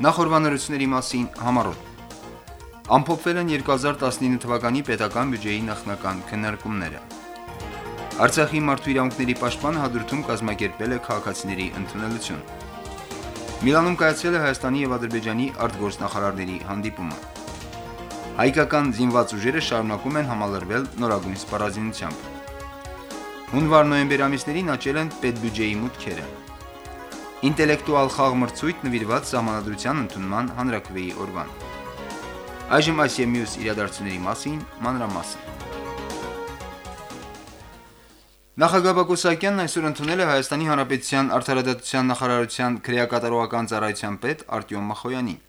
Նախորbanությունների մասին համառոտ Ամփոփվել են 2019 թվականի պետական բյուջեի նախնական քննարկումները։ Արցախի մարդու իրավունքների պաշտպանը հադրութում կազմակերպել է քաղաքացիների ընդունելություն։ Միլանում կայացել է Հայաստանի եւ Ադրբեջանի արտգործնախարարների հանդիպումը։ Հայկական զինված ուժերը շարունակում են համալրվել նորագույն սպառազինությամբ։ Հունվար-նոյեմբեր ամիսներին աճել են պետբյուջեի մուտքերը։ Ինտելեկտուալ խաղ մրցույթ նվիրված սահմանադրության ընդունման հանրակրվեի օրվան։ Այժմ այս եւ մյուս իրադարձությունների մասին մանրամասն։ Նախագահ Բակո Սահակյանն այսօր ընդունել է Հայաստանի Հանրապետության Արդարադատության նախարարության քրեակատարողական ծառայության պետ Արտյոմ Մախոյանին։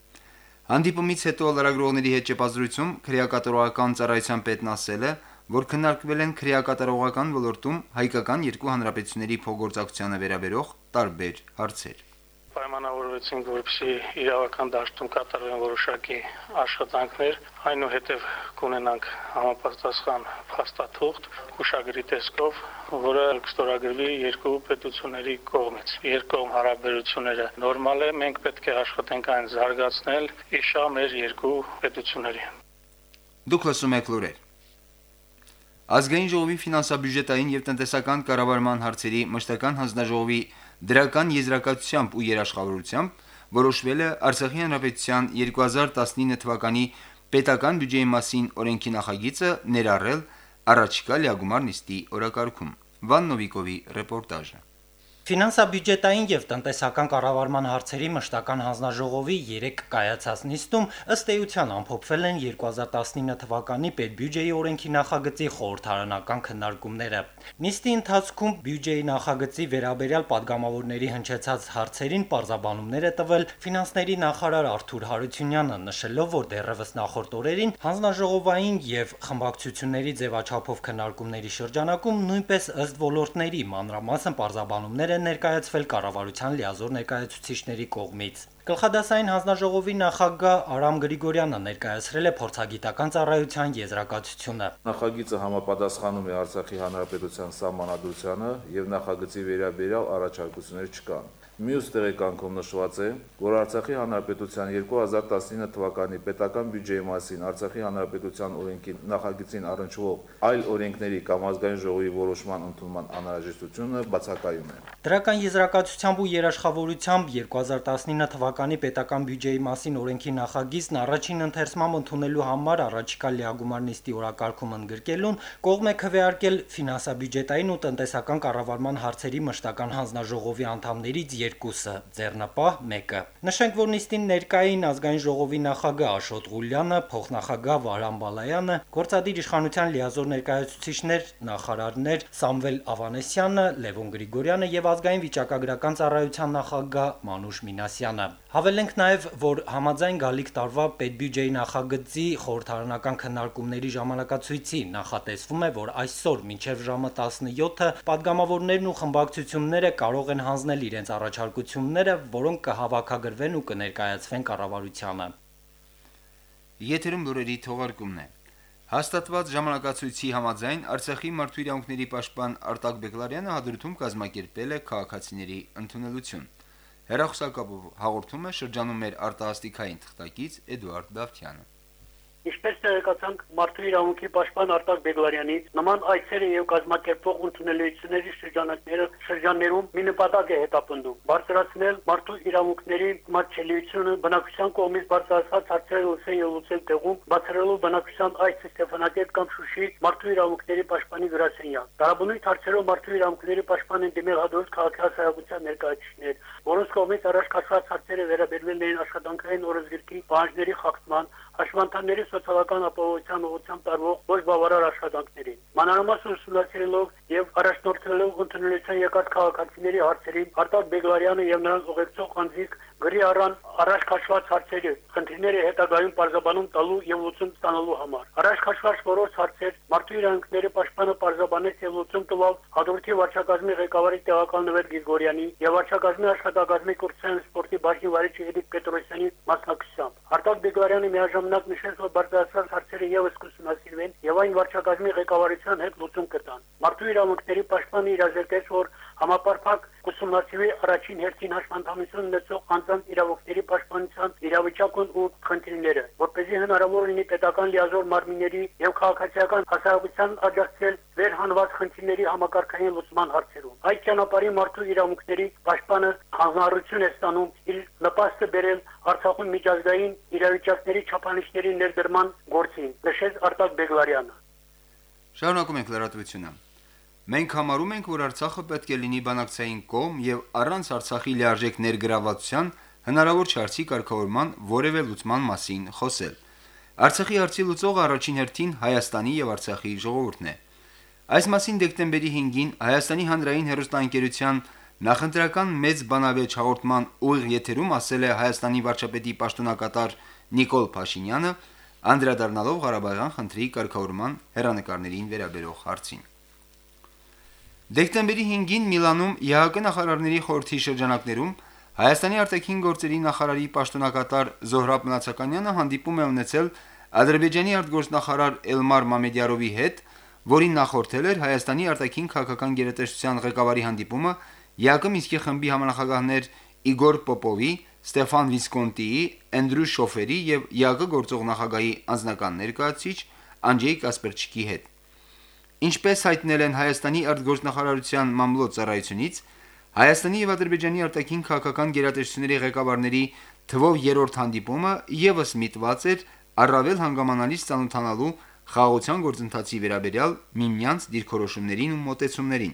Հանդիպումից հետո լրագրողների հետ ճեպազրույցում քրեակատարողական ծառայության պետն ասել է, որ քննարկվել են քրեակատարողական ոլորտում հայկական երկու հանրապետությունների փոխգործակցությանը վերաբերող տարբեր հարցեր պայմանավորվեցինք, որպեսզի իրավական դաշտում կատարվեն որոշակի աշխատանքներ, այնուհետև կունենանք համապատասխան փաստաթուղթ հուշագրի տեսքով, որը կստորագրվի երկու պետությունների կողմից։ Երկկողմ հարաբերությունները նորմալ է, մենք պետք է աշխատենք այն զարգացնել իշա մեր երկու պետությունների։ Դուք լսում եք լուրեր։ Ազգային ժողովի ֆինանսա-բյուջետային եւ տնտեսական կառավարման հարցերի մշտական հանձնաժողովի դրական եզրակացությամբ ու երաշխավորությամբ որոշվել է Արցախի հանրապետության 2019 թվականի պետական բյուջեի մասին օրենքի նախագիծը ներառել առաջիկա լիագումար նիստի օրակարգում։ Վան Նովիկովի ռեպորտաժը։ Ֆինանսա-բյուջետային եւ տնտեսական կառավարման հարցերի մշտական հանձնաժողովի 3 կայացած նիստում ըստ էության ամփոփվել են 2019 թվականի պետբյուջեի օրենքի նախագծի խորհրդարանական քննարկումները։ Նիստի ընթացքում բյուջեի նախագծի վերաբերյալ падգամավորների հնչեցած հարցերին պարզաբանումներ է տվել ֆինանսների նախարար Արթուր Հարությունյանը, նշելով, որ դեռևս նախորդ օրերին հանձնաժողովային եւ խմբակցությունների ձևաչափով քննարկումների շրջանակում նույնպես ըստ ոլորտների մանրամասն պարզաբանումներ են ներկայացվել կառավարության լիազոր ներկայացուցիչների կողմից։ Գլխադասային հանձնաժողովի նախագահ Արամ Գրիգորյանը ներկայացրել է փորձագիտական ծառայության եզրակացությունը։ Նախագիծը համապատասխանում է Արցախի հանրապետության սահմանադրությանը եւ նախագծի վերաբերյալ առաջարկություններ չկան։ Մյուս տեղեկանքում նշված է, որ Արցախի Հանրապետության 2019 թվականի պետական բյուջեի մասին Արցախի Հանրապետության օրենքի նախագծին առնչվող այլ օրենքների կամ ազգային ժողովի որոշման ընդունման անհրաժեշտությունը բացակայում է։ Դրական եզրակացությամբ ու երաշխավորությամբ 2019 թվականի պետական բյուջեի մասին օրենքի նախագիծն առաջին ընթերցմամբ ընդունելու համար առաջիկա լիագումար նիստի օրակարգում ընդգրկելուն կողմ է քվեարկել ֆինանսա-բյուջետային ու տնտեսական կառավարման հարցերի մշտական հանձնաժողովի անդամներից երկուսը, ձեռնապահ մեկը։ Նշենք, որ նիստին ներկային ազգային ժողովի նախագահ Աշոտ Ղուլյանը, փոխնախագահ Վարան Բալայանը, գործադիր իշխանության լիազոր ներկայացուցիչներ, նախարարներ Սամվել Ավանեսյանը, Լևոն Գրիգորյանը եւ ազգային վիճակագրական ծառայության նախագահ Մանուշ Մինասյանը։ Հավելենք նաեւ, որ համաձայն գալիք տարվա պետբյուջեի նախագծի խորհրդարանական քննարկումների ժամանակացույցի նախատեսվում է, որ այսօր մինչև ժամը 17-ը падգամավորներն ու խմբակցությունները կարող են հանձնել իրենց առաջ առաջարկությունները, որոնք կհավաքագրվեն ու կներկայացվեն կառավարությանը։ Եթերում լուրերի թողարկումն է։ Հաստատված ժամանակացույցի համաձայն Արցախի մարդու իրավունքների պաշտպան Արտակ Բեկլարյանը հադրութում կազմակերպել է քաղաքացիների ընդունելություն։ Հերախոսակապով հաղորդում է շրջանում մեր արտահասթիկային թղթակից Էդուարդ Դավթյանը։ Ինչպես տեղեկացանք մարդու իրավունքի պաշտպան Արտակ Բեգլարյանի նման այցերը եւ կազմակերպող ընդունելությունների շրջանակները շրջաններում մի նպատակ է հետապնդում բարձրացնել մարդու իրավունքների մատչելիությունը բնակչության կողմից բարձրացած հարցերը լուծել եւ լուծել տեղում բացառելով բնակչության այս Ստեփանակերտ կամ Շուշի մարդու իրավունքների պաշտպանի գրասենյակ Տարաբնույթ հարցերով մարդու իրավունքների պաշտպան են դիմել հաջորդ քաղաքացիական ներկայացուցիչներ որոնց կողմից առաջ քաշված հարցերը վերաբերվել էին աշխատանքային օրենսգրքի պահանջների խախտման հաշվանդամների սոցիալական ապահովության ուղղությամբ տարվող ոչ բավարար աշխատանքներին։ Մանրամասն ուսումնասիրելով եւ առաջնորդելով ընդունելության եկած քաղաքացիների հարցերին Արտակ Բեգլարյանը եւ նրանց ուղեկցող անձիկ գրի առան առաջ քաշված հարցերը, խնդիրները հետագայում բարձաբանում տալու եւ լուծում ստանալու համար։ Առաջ քաշված որոշ հարցեր մարդու իրավունքների պաշտպանը բարձաբանեց եւ լուծում տվավ հաջորդի վարչակազմի ղեկավարի տեղակալ Նվեր Գրիգորյանի եւ վարչակազմի աշխատակազմի կուրսային սպորտի բաժնի վարիչ Էդիկ Պետրոսյանի մասնակցությամբ։ Արտակ Բեգլարյանը միաժամանակ նշեց, որ բարձրացած հարցերը եւս կուսումնասիրվեն եւ այն վարչակազմի ղեկավարության հետ լուծում կտան։ Մարդու իրավունքների պաշտպանը իրազեկեց, որ համապարփակ կուսումնասիրի առաջին հերթին հաշվանդամություն ունեցող անձանց իրավունքների պաշտպանության իրավիճակն ու խնդիրները, որպեսզի հնարավոր լինի պետական լիազոր մարմինների եւ քաղաքացիական հասարակության աջակցել վերհանված խնդիրների համակարգային լուծման հարցերում։ Այդ ճանապարհի մարդու իրավունքների պաշտպանը հանրություն է ստանում իր նպաստը բերել Արցախում միջազգային իրավիճակների չափանիշների ներդրման գործին, նշեց Արտակ Բեգլարյանը։ Շարունակում ենք լրատվությունը։ Մենք համարում ենք, որ Արցախը պետք է լինի բանակցային կողմ եւ առանց Արցախի լիարժեք ներգրավվածության հնարավոր չէ արցի կարգավորման որևէ լուծման մասին խոսել։ Արցախի արցի լուծողը առաջին հերթին Հայաստանի եւ Արցախի ժողովուրդն է։ Այս մասին դեկտեմբերի 5-ին Հայաստանի հանրային հերոստանգերության նախընտրական մեծ բանավեճ հաղորդման ուղիղ եթերում ասել է Հայաստանի վարչապետի պաշտոնակատար Նիկոլ Փաշինյանը, անդրադառնալով Ղարաբաղյան խնդրի կարգավորման հերանեկարներին վերաբերող հարցին։ Դեկտեմբերի 5-ին Միլանում ԵԱԿ նախարարների խորհրդի շրջանակներում Հայաստանի արտաքին գործերի նախարարի պաշտոնակատար Զոհրաբ Մնացականյանը հանդիպում է ունեցել Ադրբեջանի արտգործնախարար Էլմար Մամեդյարովի հետ, որին նախորդել էր Հայաստանի արտաքին քաղաքական գերատեսչության ղեկավարի հանդիպումը ԵԱԿ Մինսկի խմբի համանախագահներ Իգոր Պոպովի, Ստեֆան Վիսկոնտիի, Էնդրյու Շոֆերի եւ ԵԱԿ գործող նախագահի անձնական ներկայացուցիչ Անջեյ Կասպերչիկի հետ։ Ինչպես հայտնել են Հայաստանի արտգործնախարարության մամլոյ Հայաստանի եւ Ադրբեջանի արտաքին քաղաքական գերատեսչությունների ղեկավարների թվով երրորդ հանդիպումը եւս միտված էր առավել հանգամանալից ցանոթանալու խաղաղության գործընթացի վերաբերյալ միմյանց դիրքորոշումներին ու մոտեցումներին։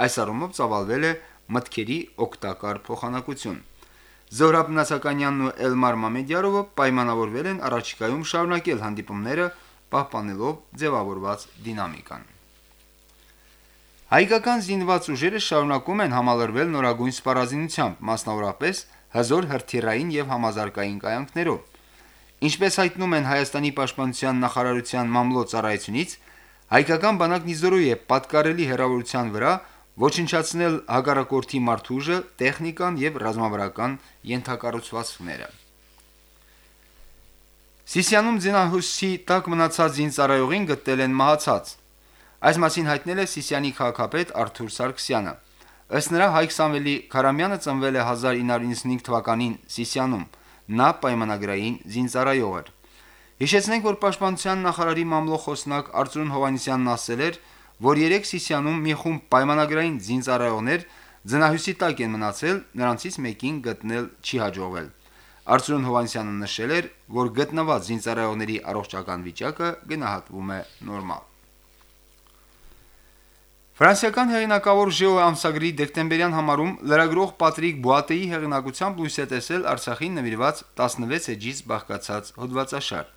Այս առումով ծավալվել է մտքերի օգտակար փոխանակություն։ Զորաբ Նասականյանն ու Էլմար Մամեդյարովը պայմանավորվել են առաջիկայում շարունակել հանդիպումները, պահպանելով ձևավորված դինամիկան։ Հայկական զինված ուժերը շարունակում են համալրվել նորագույն սպառազինությամբ, մասնավորապես հզոր հրթիռային եւ համազարգային կայանքներով։ Ինչպես հայտնում են Հայաստանի պաշտպանության նախարարության մամլոյ ծառայությունից, հայկական բանակն իզորու է պատկարելի հերավորության վրա ոչնչացնել հագարակորթի մարդուժը, տեխնիկան եւ ռազմավարական յենթակառուցվածքները։ Սիսիանում ձնահուսի տակ մնացած զինծառայողին գտել են մահացած։ Այս մասին հայտնել է Սիսիանի քաղաքապետ Արթուր Սարգսյանը։ Ըստ նրա Հայկ Սամվելի Քարամյանը ծնվել է 1995 թվականին Սիսիանում նա պայմանագրային զինծառայող էր։ Հիշեցնենք, որ Պաշտպանության նախարարի մամլո խոսնակ Արծրուն Հովանիսյանն ասել էր, որ երեք Սիսիանում մի խումբ պայմանագրային զինծառայողներ ձնահյուսի տակ են մնացել, նրանցից մեկին գտնել չի հաջողվել։ Արծրուն Հովանիսյանը նշել էր, որ գտնված զինծառայողների առողջական վիճակը գնահատվում է նորմալ։ Ֆրանսիական հեղինակավոր Ժեո ամսագրի դեկտեմբերյան համարում լրագրող Պատրիկ Բուատեի հեղինակությամբ լույս է տեսել Արցախին նվիրված 16 էջից բաղկացած հոդվածաշար։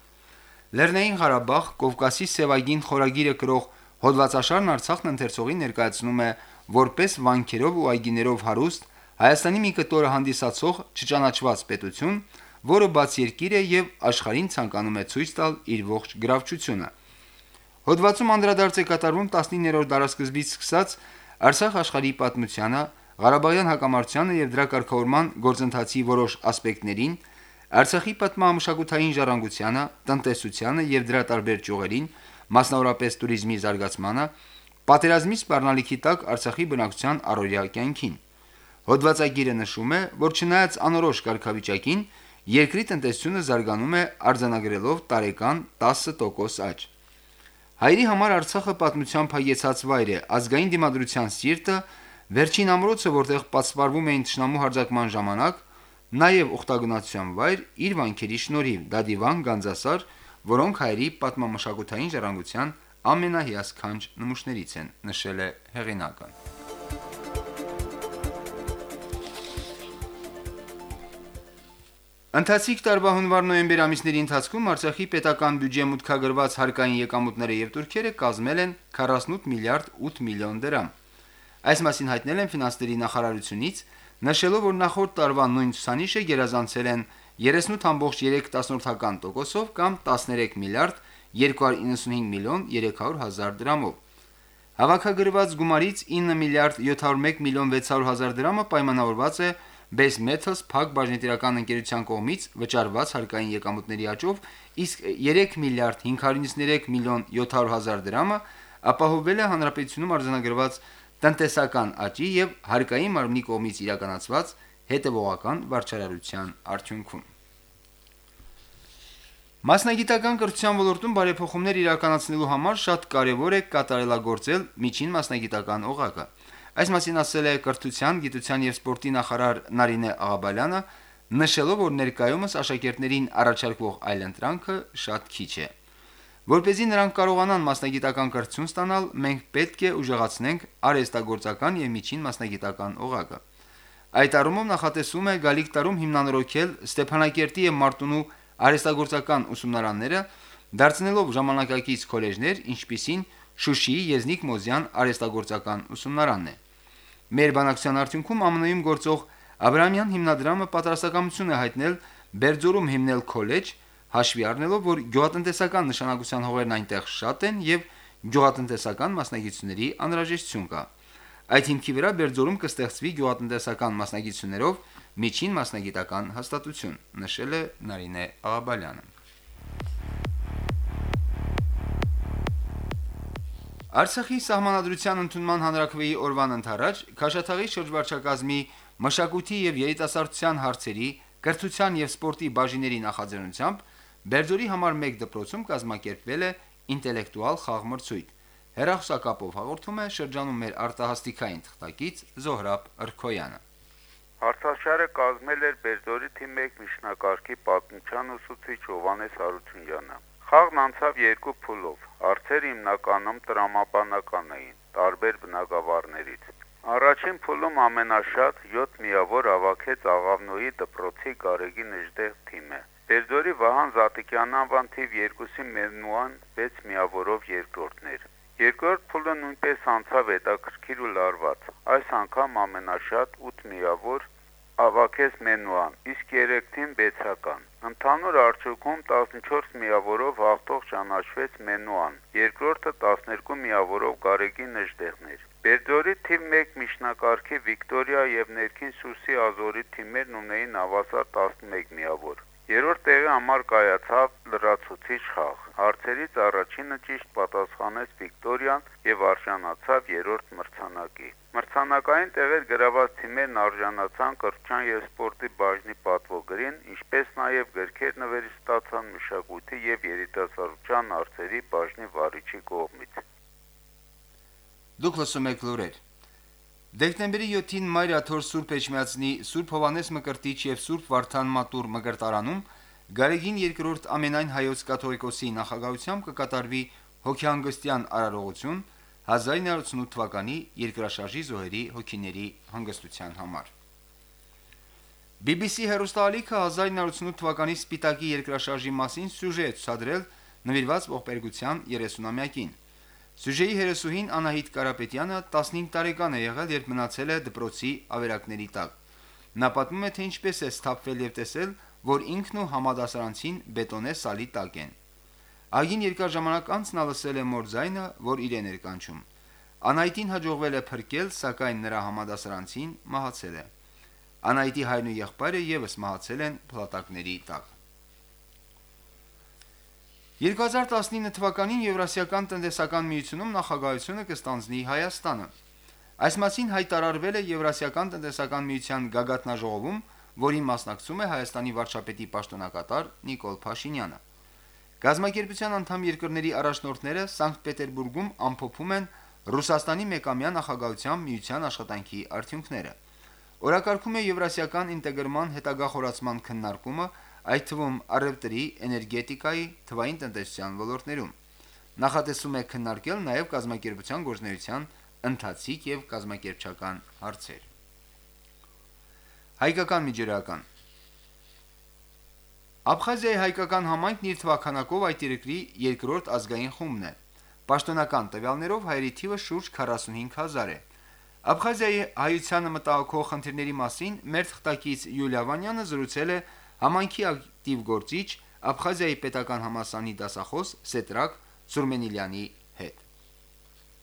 Լեռնային Ղարաբաղ Կովկասի Սևագին խորագիրը կրող հոդվածաշարն Արցախն ընթերցողի ներկայացնում է որպես վանքերով ու այգիներով հարուստ Հայաստանի մի կտորը հանդիսացող չճանաչված պետություն, որը բաց երկիր է եւ աշխարհին ցանկանում է ցույց տալ իր ողջ գրավչությունը։ Հոդվածում անդրադարձ է կատարվում 19-րդ դարաշրջանից սկսած Արցախ աշխարհի պատմությանը, Ղարաբաղյան հակամարտությանը եւ դրա կարգավորման գործընթացի որոշ ասպեկտներին, Արցախի պատմամշակութային ժառանգությանը, տնտեսությանը եւ դրա տարբեր ճյուղերին, մասնավորապես туриզմի զարգացմանը, պատերազմի սպառնալիքի տակ Արցախի բնակության առօրյա կյանքին։ Հոդվածագիրը նշում է, որ չնայած անորոշ կարգավիճակին, երկրի տնտեսությունը զարգանում է արձանագրելով տարեկան 10% աճ։ Հայերի համար Արցախը պատմության փայեցած վայր է, ազգային դիմադրության սիրտը, վերջին ամրոցը, որտեղ պատսպարվում էին ճշնամու հարձակման ժամանակ, նաև ուխտագնացության վայր իր վանքերի շնորհիվ, դադիվան Գանձասար, որոնք հայերի պատմամշակութային ժառանգության ամենահիասքանչ նմուշներից են, նշել է հեղինակը։ Ընթացիկ տարվա հունվար նոյեմբեր ամիսների ընթացքում Արցախի պետական բյուջե մուտքագրված հարկային եկամուտները եւ դուրքերը կազմել են 48 միլիարդ 8 միլիոն դրամ։ Այս մասին հայտնել են ֆինանսների նախարարությունից, նշելով, որ նախորդ տարվա նույն ցուցանիշը գերազանցել են 38.3%-ով կամ 13 միլիարդ 295 միլիոն 300 հազար դրամով։ Հավաքագրված գումարից 9 միլիարդ 701 միլիոն 600 հազար դրամը պայմանավորված է Base Metals փակ բաժնետիրական ընկերության կողմից վճարված հարկային եկամուտների աճով, իսկ 3 միլիարդ 593 միլիոն 700 հազար դրամը ապահովվել է հանրապետությունում արձանագրված տնտեսական աճի եւ հարկային մարմնի կողմից իրականացված հետևողական վարչարարության արդյունքում։ Մասնագիտական կրթության ոլորտում բարեփոխումներ իրականացնելու համար շատ կարևոր է կատարելագործել միջին մասնագիտական օղակը։ Այս մասին ասել է կրթության, գիտության եւ սպորտի նախարար Նարինե Աղաբալյանը, նշելով, որ ներկայումս աշակերտներին առաջարկվող այլընտրանքը շատ քիչ է։ Որպեսզի նրանք կարողանան մասնագիտական կրթություն ստանալ, մենք պետք է ուժեղացնենք արհեստագործական եւ միջին մասնագիտական օղակը։ Այդ առումով նախատեսում է գալիք տարում հիմնանորոգել Ստեփանակերտի եւ Մարտունու արհեստագործական ուսումնարանները, դարձնելով ժամանակակից քոլեջներ, ինչպիսին Շուշիի Եզնիկ Մոզյան արհեստագործական ուսումնարանն է։ Մեր բանակցության արդյունքում ԱՄՆ-ում գործող Աբրամյան հիմնադրամը պատրաստակամություն է հայտնել Բերձորում հիմնել քոլեջ, հաշվի առնելով, որ գյուղատնտեսական նշանակության հողերն այնտեղ շատ են եւ գյուղատնտեսական մասնագետությունների անհրաժեշտություն կա։ Այդ հիմքի վրա Բերձորում կստեղծվի գյուղատնտեսական մասնագետություններով միջին մասնագիտական հաստատություն, նշել է Նարինե Աղաբալյանը։ Արցախի սահմանադրության ընդունման հանրակրվեի օրվան ընթരാճ Քաշաթաղի շրջվարչակազմի մշակույթի եւ երիտասարդության հարցերի, կրթության եւ սպորտի բաժինների նախաձեռնությամբ Բերձորի համար 1 դպրոցում կազմակերպվել է ինտելեկտուալ խաղմրցույթ։ Հերախոսակապով հաղորդում է շրջանում մեր արտահասթիկային թղթակից Զոհրաբ Ըրքոյանը։ Հարցաշարը կազմել էր Բերձորի թիմ 1 միջնակարգի պատմության ուսուցիչ Հովանես Հարությունյանը։ Խաղն անցավ երկու փուլով։ Արցերը հիմնականում տրամաբանական էին, տարբեր բնակավարներից։ Առաջին փուլում ամենաշատ 7 միավոր հավաքեց Աղավնոյի դպրոցի Գարեգի Նժդեղ թիմը։ Բերձորի Վահան Զատիկյան անվան թիվ 2-ի Մերնուան 6 միավորով երկրորդներ։ Երկրորդ փուլը նույնպես անցավ հետաքրքիր ու լարված։ Այս անգամ ամենաշատ 8 միավոր ավակես Մենուան, իսկ 3 թիմ բեցական։ Ընդհանուր արդյունքում 14 միավորով հաղթող ճանաչվեց Մենուան, երկրորդը 12 միավորով Գարեգի Նժդեղներ։ Բերձորի թիվ 1 միջնակարգի Վիկտորիա եւ Ներքին Սուսի Ազորի թիմերն ունեին հավասար 11 միավոր։ Երրորդ տեղի համար կայացավ լրացուցիչ խաղ։ Հարցերից առաջինը ճիշտ պատասխանեց Վիկտորիան եւ արժանացավ երրորդ մրցանակի։ Մրցանակային տեղեր գրաված թիմերն արժանացան կրթության եւ սպորտի բաժնի պատվոգրին, ինչպես նաեւ գրքեր նվերի ստացան մշակույթի եւ երիտասարդության հարցերի բաժնի վարիչի կողմից։ Դուք լսում եք լուրեր։ Դեկտեմբերի 7-ին Մարիաթոր Սուրբ Էջմիածնի Սուրբ Հովանես Մկրտիչ եւ Սուրբ Վարդան Մատուր Մկրտարանում Գարեգին երկրորդ ամենայն հայոց կաթողիկոսի նախագահությամբ կկատարվի հոգեհանգստյան արարողություն 1988 թվականի երկրաշարժի զոհերի հոգիների հանգստության համար։ BBC հերոստալիքը 1988 թվականի Սպիտակի երկրաշարժի մասին սյուժե է ցուցադրել նվիրված ողբերգության 30-ամյակին։ Սյուժեի հերոսուհին Անահիտ Կարապետյանը 15 տարեկան է եղել, երբ մնացել է դպրոցի ավերակների տակ։ Նա պատմում է, թե ինչպես է սթափվել եւ տեսել, որ ինքն ու համադասարանցին բետոնե սալի տակ են։ Ագին երկար ժամանակ անց նա լսել է մորձայնը, որ իրեն էր կանչում։ Անահիտին հաջողվել է փրկել, սակայն նրա համադասարանցին մահացել է։ Անահիտի հայրն ու եղբայրը եւս մահացել են փլատակների տակ։ 2019 թվականին Եվրասիական տնտեսական միությունում նախագահությունը կստանձնի Հայաստանը։ Այս մասին հայտարարվել է Եվրասիական տնտեսական միության գագաթնաժողովում, որին մասնակցում է Հայաստանի վարչապետի պաշտոնակատար Նիկոլ Փաշինյանը։ Գազམ་ակերպության անդամ երկրների առաջնորդները Սանկտ Պետերբուրգում ամփոփում են Ռուսաստանի մեկամյա նախագահության միության աշխատանքի արդյունքները։ Օրակարգում է Եվրասիական ինտեգրման հետագա խորացման քննարկումը, այդ թվում առևտրի, էներգետիկայի, թվային տնտեսության ոլորտներում։ Նախատեսում է քննարկել նաև կազմակերպության գործնեության ընթացիկ եւ կազմակերպչական հարցեր։ Հայկական միջերական Աբխազիայի հայկական համայնքն իր թվականակով այդ երկրի երկրորդ ազգային խումբն է։ Պաշտոնական տվյալներով հայերի թիվը շուրջ 45000 է։ Աբխազիայի հայությանը մտահոգող խնդիրների մասին մեր թղթակից Յուլիա Վանյանը զրուցել է Համանքի ակտիվ գործիչ Աբխազիայի պետական համասանի դասախոս Սետրակ Սուրմենիլյանի հետ։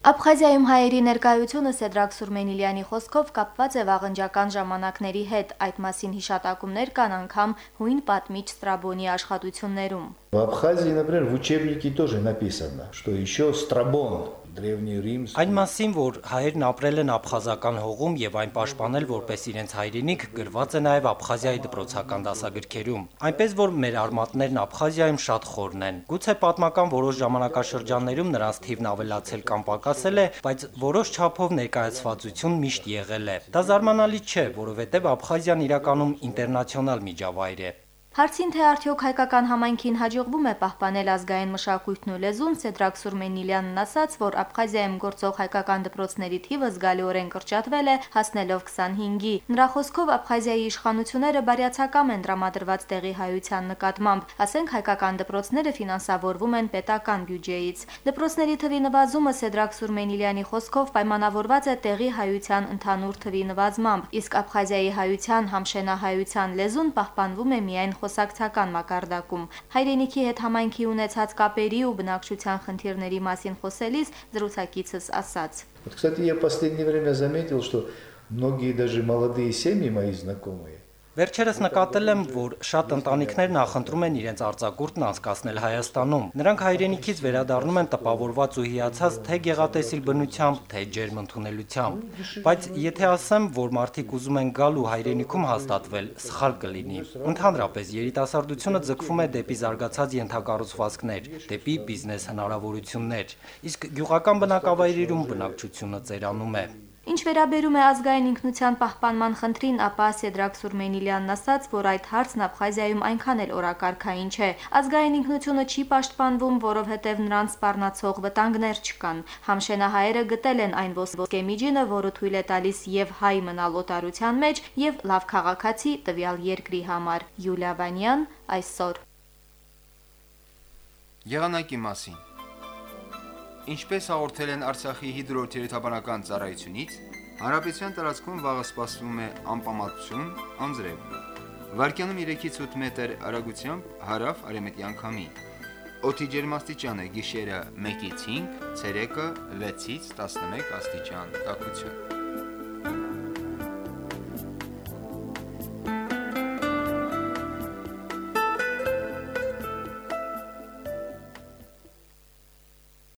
Աբխազիայում հայերի ներկայությունը Սեդրակ Սուրմենիլյանի խոսքով կապված է վաղնջական ժամանակների հետ, այդ մասին հիշատակումներ կան անգամ հույն պատմիչ Ստրաբոնի աշխատություններում։ В Абхазии, например, в учебнике тоже написано, что еще Страбон Այն մասին, որ հայերն ապրել են աբխազական հողում եւ այն պաշտպանել որպես իրենց հայրենիք, գրված է նաեւ Աբխազիայի դպրոցական դասագրքերում։ Այնպես որ մեր արմատներն Աբխազիայում շատ խորն են։ Գուցե պատմական որոշ ժամանակաշրջաններում նրանց թիվն ավելացել կամ պակասել է, բայց որոշ չափով ներկայացվածություն միշտ եղել է։ Դա զարմանալի չէ, որովհետեւ Աբխազիան իրականում ինտերնացիոնալ միջավայր է։ Հարցին թե արդյոք հայկական համայնքին հաջողվում է պահպանել ազգային մշակույթն ու լեզուն, Սեդրակ Սուրմենիլյանն ասաց, որ Աբխազիայում գործող հայկական դպրոցների թիվը զգալիորեն կրճատվել է, հասնելով 25-ի։ Նրա խոսքով Աբխազիայի իշխանությունները բարյացակամ են տրամադրված տեղի հայության նկատմամբ, ասենք հայկական դպրոցները ֆինանսավորվում են պետական բյուջեից։ Դպրոցների թվի նվազումը Սեդրակ Սուրմենիլյանի խոսքով պայմանավորված է տեղի հայության ընդհանուր թվի նվազմամբ, իսկ Աբխազիայի հայության համշենահայության լեզուն պահպանվում է միայն խոսակցական մակարդակում։ Հայրենիքի հետ համայնքի ունեցած կապերի ու բնակչության խնդիրների մասին խոսելիս զրուցակիցս ասաց. Вот, кстати, я в последнее время заметил, что многие даже молодые семьи мои знакомые Վերջերս նկատել եմ, որ շատ ընտանիքներ նախընտրում են իրենց արձակուրդն անցկасնել Հայաստանում։ Նրանք հայրենիքից վերադառնում են տպավորված ու հիացած թե գեղատեսիլ բնությամբ, թե ջերմ ընդունելությամբ։ Բայց եթե ասեմ, որ մարդիկ ուզում են գալ ու հայրենիքում հաստատվել, սխալ կլինի։ Ընդհանրապես երիտասարդությունը ձգվում է դեպի զարգացած ենթակառուցվածքներ, դեպի բիզնես հնարավորություններ, իսկ գյուղական բնակավայրերում բնակչությունը ծերանում է։ Ինչ վերաբերում է ազգային ինքնության պահպանման խնդրին, ապա Սեդրակ Սուրմենիլյանն ասաց, որ այդ հարցն Աբխազիայում այնքան էլ օրակարգային չէ։ Ազգային ինքնությունը չի պաշտպանվում, որովհետև նրանց սպառնացող վտանգներ չկան։ Համշենահայերը գտել են այն ոսկե միջինը, որը թույլ է տալիս եւ հայ մնալ օտարության մեջ, եւ լավ քաղաքացի տվյալ երկրի համար։ Յուլիա Վանյան այսօր։ Եղանակի մասին Ինչպես հաղորդել են Արցախի հիդրոթերապանական ծառայությունից, հարաբեցյան տարածքում վաղը սպասվում է անպամատություն, անձրև։ Վարկյանում 3-ից 8 մետր արագությամբ հարավ արևմտյան քամի։ Օդի ջերմաստիճանը գիշերը 1-ից 5, ցերեկը 6-ից 11 աստիճան տաքություն։